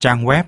trang web